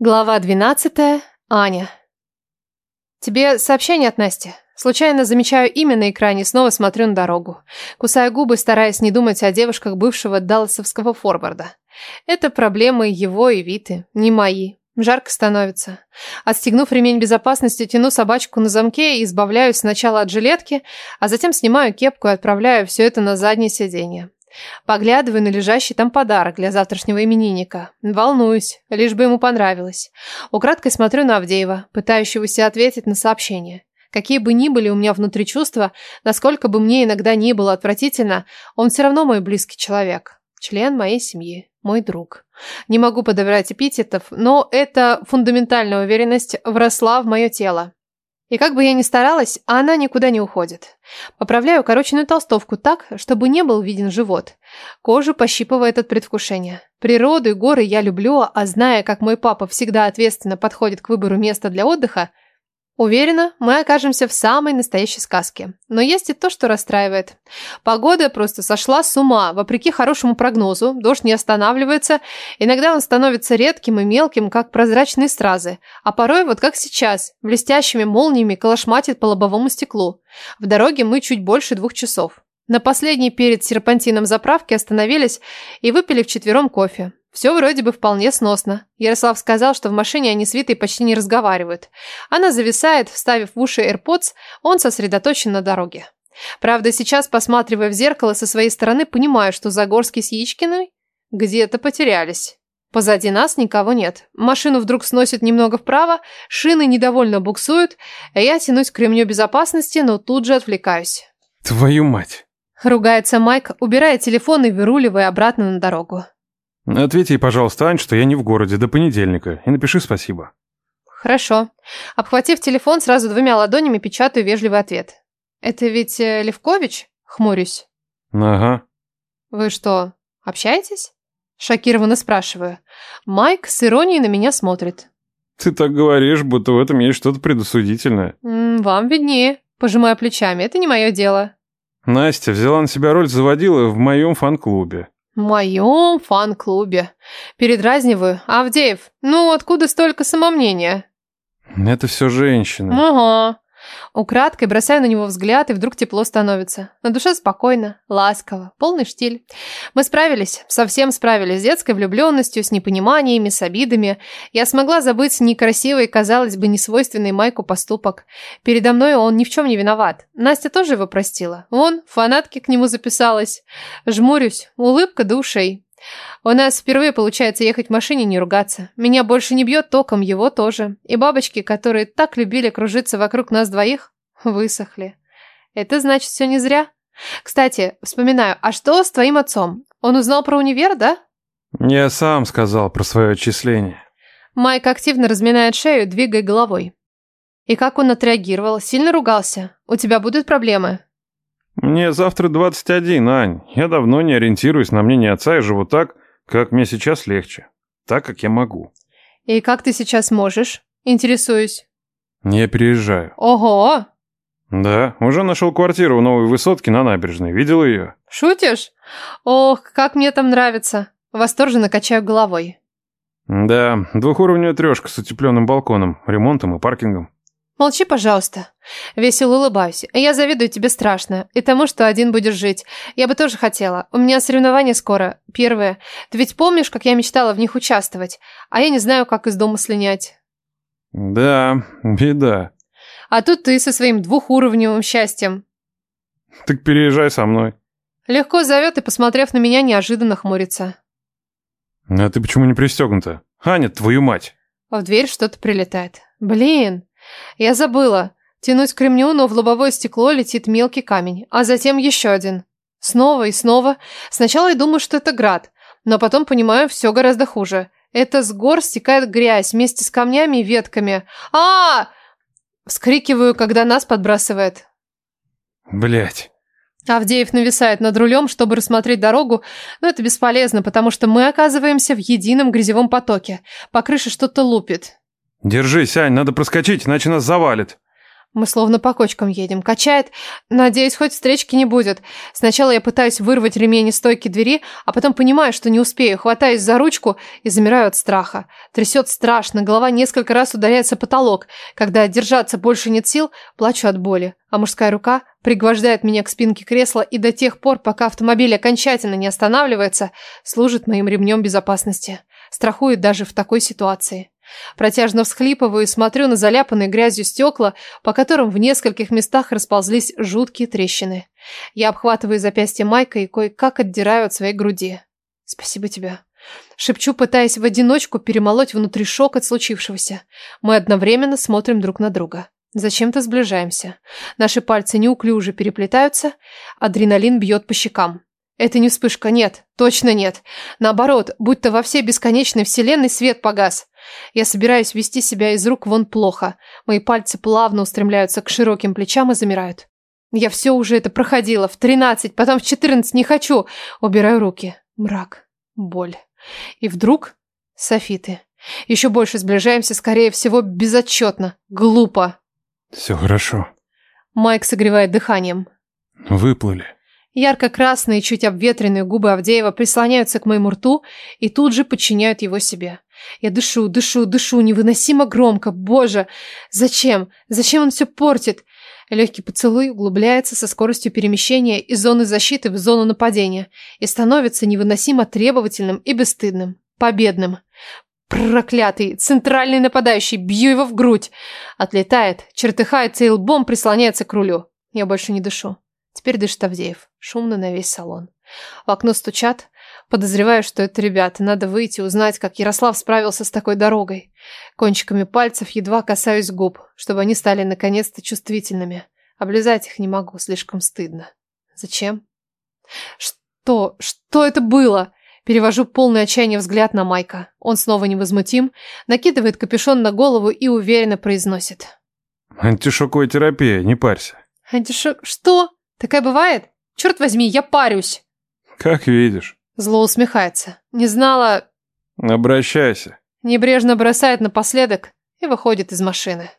Глава 12. Аня. Тебе сообщение от Насти. Случайно замечаю имя на экране снова смотрю на дорогу. Кусаю губы, стараясь не думать о девушках бывшего далласовского форварда. Это проблемы его и Виты, не мои. Жарко становится. Отстегнув ремень безопасности, тяну собачку на замке и избавляюсь сначала от жилетки, а затем снимаю кепку и отправляю все это на заднее сиденье. Поглядываю на лежащий там подарок для завтрашнего именинника. Волнуюсь, лишь бы ему понравилось. Украдкой смотрю на Авдеева, пытающегося ответить на сообщение. Какие бы ни были у меня внутри чувства, насколько бы мне иногда ни было отвратительно, он все равно мой близкий человек. Член моей семьи, мой друг. Не могу подобрать эпитетов, но эта фундаментальная уверенность вросла в мое тело. И как бы я ни старалась, она никуда не уходит. Поправляю укороченную толстовку так, чтобы не был виден живот. Кожу пощипывает от предвкушения. Природу и горы я люблю, а зная, как мой папа всегда ответственно подходит к выбору места для отдыха, Уверена, мы окажемся в самой настоящей сказке. Но есть и то, что расстраивает. Погода просто сошла с ума. Вопреки хорошему прогнозу, дождь не останавливается. Иногда он становится редким и мелким, как прозрачные стразы. А порой, вот как сейчас, блестящими молниями колошматит по лобовому стеклу. В дороге мы чуть больше двух часов. На последней перед серпантином заправки остановились и выпили вчетвером кофе. Все вроде бы вполне сносно. Ярослав сказал, что в машине они с Витой почти не разговаривают. Она зависает, вставив в уши AirPods, он сосредоточен на дороге. Правда, сейчас, посматривая в зеркало со своей стороны, понимаю, что Загорский с Яичкиной где-то потерялись. Позади нас никого нет. Машину вдруг сносит немного вправо, шины недовольно буксуют, а я тянусь к ремню безопасности, но тут же отвлекаюсь. Твою мать! Ругается Майк, убирая телефон и выруливая обратно на дорогу. Ответь ей, пожалуйста, Ань, что я не в городе до понедельника, и напиши спасибо. Хорошо. Обхватив телефон, сразу двумя ладонями печатаю вежливый ответ. Это ведь э, Левкович? Хмурюсь. Ага. Вы что, общаетесь? Шокированно спрашиваю. Майк с иронией на меня смотрит. Ты так говоришь, будто в этом есть что-то предосудительное. М -м, вам виднее. Пожимаю плечами. Это не мое дело. Настя взяла на себя роль заводила в моем фан-клубе. В моем фан-клубе. Передразниваю. Авдеев, ну откуда столько самомнения? Это все женщины. Ага. Украдкой бросаю на него взгляд, и вдруг тепло становится. На душе спокойно, ласково, полный штиль. Мы справились, совсем справились с детской влюбленностью, с непониманиями, с обидами. Я смогла забыть некрасивый, казалось бы, несвойственный Майку поступок. Передо мной он ни в чем не виноват. Настя тоже его простила. Вон, фанатки к нему записалась. Жмурюсь, улыбка до ушей. У нас впервые получается ехать в машине не ругаться. Меня больше не бьет током, его тоже. И бабочки, которые так любили кружиться вокруг нас двоих, высохли. Это значит все не зря. Кстати, вспоминаю, а что с твоим отцом? Он узнал про универ, да? Я сам сказал про свое отчисление. Майк активно разминает шею, двигая головой. И как он отреагировал? Сильно ругался? У тебя будут проблемы? Мне завтра 21, Ань. Я давно не ориентируюсь на мнение отца и живу так, как мне сейчас легче. Так, как я могу. И как ты сейчас можешь? Интересуюсь. Я переезжаю. Ого! Да, уже нашел квартиру в новой высотке на набережной. Видел ее? Шутишь? Ох, как мне там нравится. Восторженно качаю головой. Да, двухуровневая трешка с утепленным балконом, ремонтом и паркингом. Молчи, пожалуйста. Весело улыбаюсь. Я завидую тебе страшно. И тому, что один будешь жить. Я бы тоже хотела. У меня соревнования скоро. Первые. Ты ведь помнишь, как я мечтала в них участвовать? А я не знаю, как из дома слинять. Да, беда. А тут ты со своим двухуровневым счастьем. Так переезжай со мной. Легко зовет и, посмотрев на меня, неожиданно хмурится. А ты почему не пристегнута? Аня, твою мать. В дверь что-то прилетает. Блин, я забыла. Тянусь к ремню, но в лобовое стекло летит мелкий камень, а затем еще один. Снова и снова. Сначала я думаю, что это град, но потом понимаю, все гораздо хуже. Это с гор стекает грязь вместе с камнями и ветками. а, -а, -а Вскрикиваю, когда нас подбрасывает. Блять. Авдеев нависает над рулем, чтобы рассмотреть дорогу, но это бесполезно, потому что мы оказываемся в едином грязевом потоке. По крыше что-то лупит. Держись, Ань, надо проскочить, иначе нас завалит. Мы словно по кочкам едем. Качает. Надеюсь, хоть встречки не будет. Сначала я пытаюсь вырвать ремень из стойки двери, а потом понимаю, что не успею. Хватаюсь за ручку и замираю от страха. Трясет страшно, голова несколько раз ударяется потолок. Когда держаться больше нет сил, плачу от боли. А мужская рука пригвождает меня к спинке кресла и до тех пор, пока автомобиль окончательно не останавливается, служит моим ремнем безопасности. Страхует даже в такой ситуации. Протяжно всхлипываю и смотрю на заляпанные грязью стекла, по которым в нескольких местах расползлись жуткие трещины. Я обхватываю запястье Майка и кое-как отдираю от своей груди. «Спасибо тебе». Шепчу, пытаясь в одиночку перемолоть внутри шок от случившегося. Мы одновременно смотрим друг на друга. Зачем-то сближаемся. Наши пальцы неуклюже переплетаются, адреналин бьет по щекам. Это не вспышка, нет, точно нет. Наоборот, будто во всей бесконечной вселенной свет погас. Я собираюсь вести себя из рук вон плохо. Мои пальцы плавно устремляются к широким плечам и замирают. Я все уже это проходила. В тринадцать, потом в четырнадцать не хочу. Убираю руки. Мрак. Боль. И вдруг... Софиты. Еще больше сближаемся, скорее всего, безотчетно. Глупо. Все хорошо. Майк согревает дыханием. Выплыли. Ярко-красные, чуть обветренные губы Авдеева прислоняются к моему рту и тут же подчиняют его себе. Я дышу, дышу, дышу, невыносимо громко. Боже, зачем? Зачем он все портит? Легкий поцелуй углубляется со скоростью перемещения из зоны защиты в зону нападения и становится невыносимо требовательным и бесстыдным. Победным. Проклятый, центральный нападающий, бью его в грудь. Отлетает, чертыхается и лбом прислоняется к рулю. Я больше не дышу. Теперь дышит Авдеев. Шумно на весь салон. В окно стучат. Подозреваю, что это ребята. Надо выйти, узнать, как Ярослав справился с такой дорогой. Кончиками пальцев едва касаюсь губ, чтобы они стали наконец-то чувствительными. Облизать их не могу, слишком стыдно. Зачем? Что? Что это было? Перевожу полный отчаяния взгляд на Майка. Он снова невозмутим, накидывает капюшон на голову и уверенно произносит. Антишоковая терапия, не парься. Антишок... Что? Такая бывает? Черт возьми, я парюсь. Как видишь. Зло усмехается. Не знала... Обращайся. Небрежно бросает напоследок и выходит из машины.